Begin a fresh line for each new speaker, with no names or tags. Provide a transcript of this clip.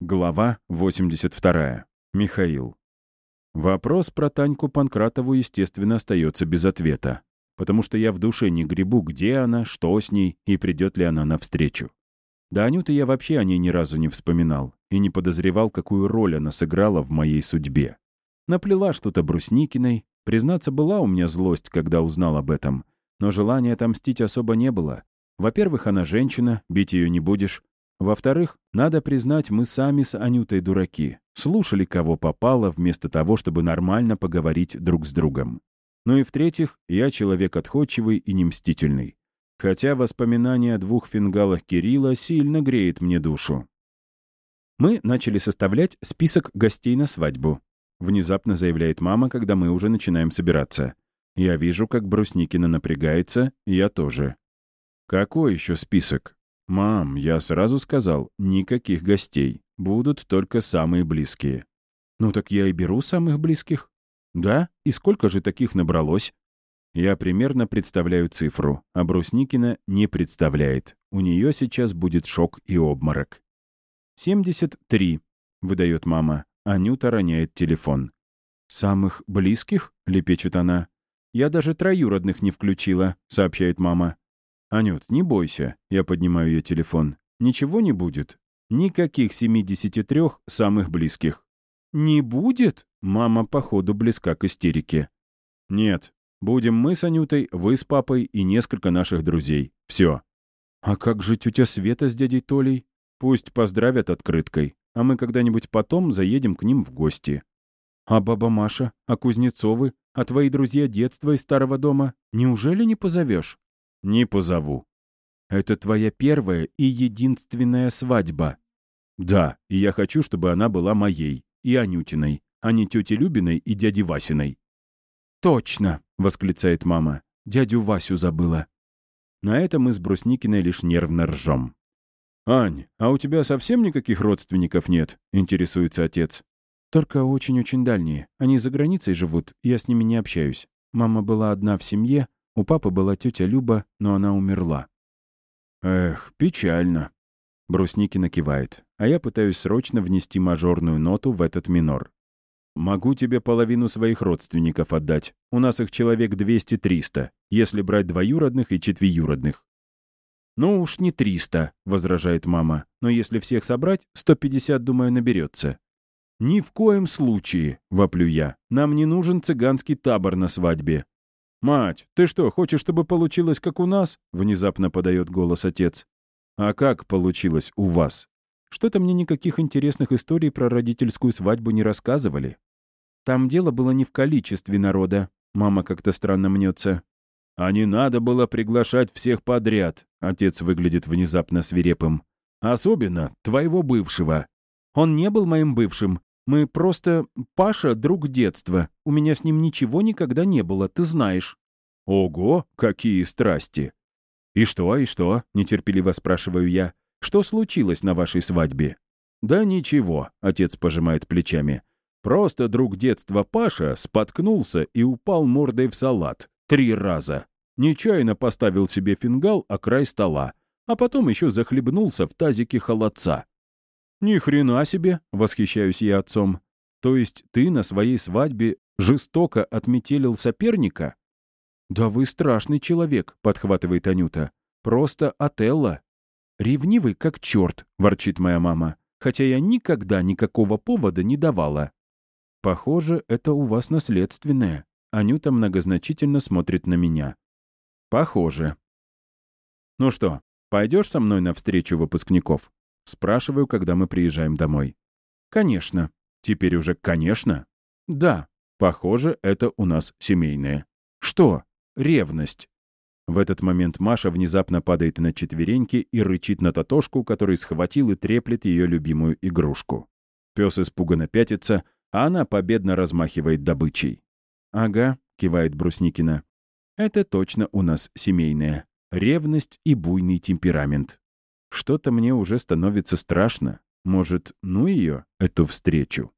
Глава 82. Михаил. Вопрос про Таньку Панкратову, естественно, остается без ответа, потому что я в душе не гребу, где она, что с ней и придет ли она навстречу. Да Анюты я вообще о ней ни разу не вспоминал и не подозревал, какую роль она сыграла в моей судьбе. Наплела что-то Брусникиной, признаться, была у меня злость, когда узнал об этом, но желания отомстить особо не было. Во-первых, она женщина, бить ее не будешь, во-вторых, надо признать, мы сами с Анютой дураки. Слушали, кого попало, вместо того, чтобы нормально поговорить друг с другом. Ну и в-третьих, я человек отходчивый и немстительный. Хотя воспоминание о двух фингалах Кирилла сильно греет мне душу. Мы начали составлять список гостей на свадьбу. Внезапно заявляет мама, когда мы уже начинаем собираться. Я вижу, как Брусникина напрягается, я тоже. Какой еще список? «Мам, я сразу сказал, никаких гостей. Будут только самые близкие». «Ну так я и беру самых близких». «Да? И сколько же таких набралось?» Я примерно представляю цифру, а Брусникина не представляет. У нее сейчас будет шок и обморок. «Семьдесят три», — выдает мама. Анюта роняет телефон. «Самых близких?» — лепечет она. «Я даже троюродных не включила», — сообщает мама. «Анют, не бойся», — я поднимаю ее телефон. «Ничего не будет. Никаких 73 самых близких». «Не будет?» — мама, походу, близка к истерике. «Нет. Будем мы с Анютой, вы с папой и несколько наших друзей. Все». «А как же тетя Света с дядей Толей?» «Пусть поздравят открыткой, а мы когда-нибудь потом заедем к ним в гости». «А баба Маша? А Кузнецовы? А твои друзья детства из старого дома? Неужели не позовешь?» «Не позову». «Это твоя первая и единственная свадьба». «Да, и я хочу, чтобы она была моей, и Анютиной, а не тети Любиной и дяди Васиной». «Точно!» — восклицает мама. «Дядю Васю забыла». На этом мы с Брусникиной лишь нервно ржем. «Ань, а у тебя совсем никаких родственников нет?» — интересуется отец. «Только очень-очень дальние. Они за границей живут, я с ними не общаюсь. Мама была одна в семье, у папы была тетя Люба, но она умерла. Эх, печально. Брусникина кивает, а я пытаюсь срочно внести мажорную ноту в этот минор. Могу тебе половину своих родственников отдать. У нас их человек 200-300, если брать двоюродных и четвиюродных. «Ну уж не 300», — возражает мама, «но если всех собрать, 150, думаю, наберется». «Ни в коем случае», — воплю я, «нам не нужен цыганский табор на свадьбе. «Мать, ты что, хочешь, чтобы получилось, как у нас?» — внезапно подает голос отец. «А как получилось у вас? Что-то мне никаких интересных историй про родительскую свадьбу не рассказывали. Там дело было не в количестве народа. Мама как-то странно мнется. «А не надо было приглашать всех подряд», — отец выглядит внезапно свирепым. «Особенно твоего бывшего». «Он не был моим бывшим. Мы просто... Паша — друг детства. У меня с ним ничего никогда не было, ты знаешь». «Ого, какие страсти!» «И что, и что?» — нетерпеливо спрашиваю я. «Что случилось на вашей свадьбе?» «Да ничего», — отец пожимает плечами. «Просто друг детства Паша споткнулся и упал мордой в салат. Три раза. Нечаянно поставил себе фингал о край стола, а потом еще захлебнулся в тазике холодца. «Ни хрена себе!» — восхищаюсь я отцом. «То есть ты на своей свадьбе жестоко отметелил соперника?» «Да вы страшный человек», — подхватывает Анюта. «Просто Отелло». «Ревнивый как черт», — ворчит моя мама, хотя я никогда никакого повода не давала. «Похоже, это у вас наследственное». Анюта многозначительно смотрит на меня. «Похоже». «Ну что, пойдешь со мной на встречу выпускников?» Спрашиваю, когда мы приезжаем домой. «Конечно». «Теперь уже «конечно»?» «Да. Похоже, это у нас семейное». «Что?» «Ревность». В этот момент Маша внезапно падает на четвереньки и рычит на Татошку, который схватил и треплет ее любимую игрушку. Пес испуганно пятится, а она победно размахивает добычей. «Ага», — кивает Брусникина. «Это точно у нас семейное. Ревность и буйный темперамент. Что-то мне уже становится страшно. Может, ну ее, эту встречу?